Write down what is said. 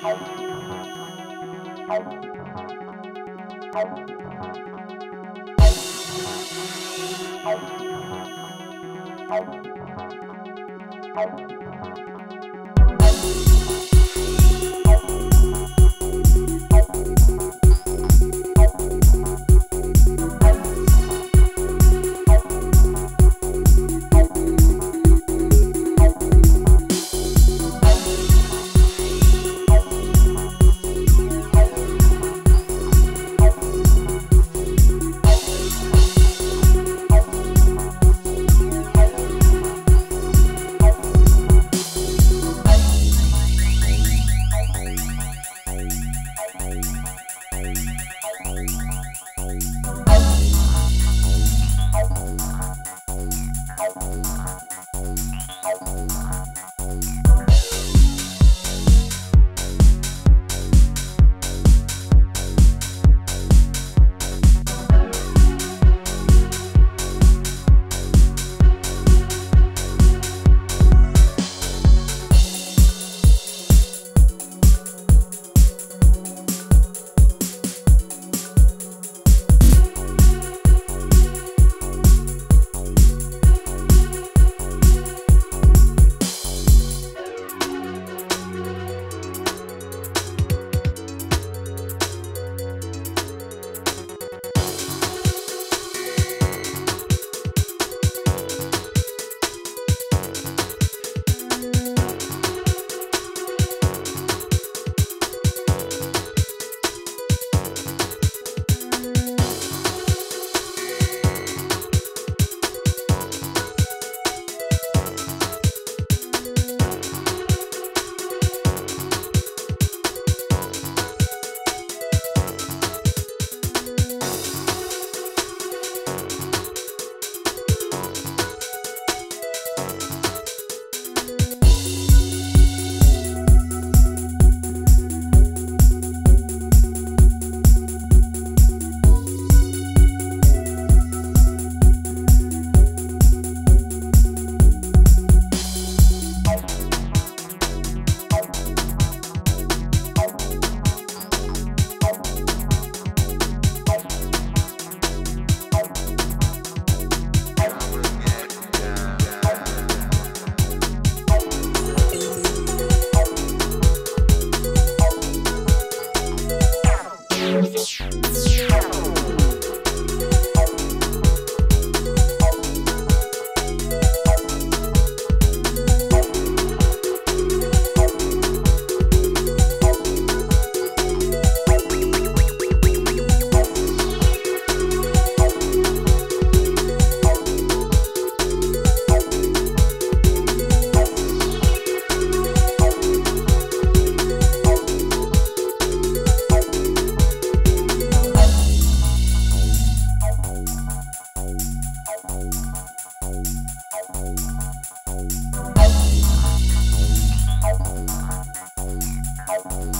Thank out.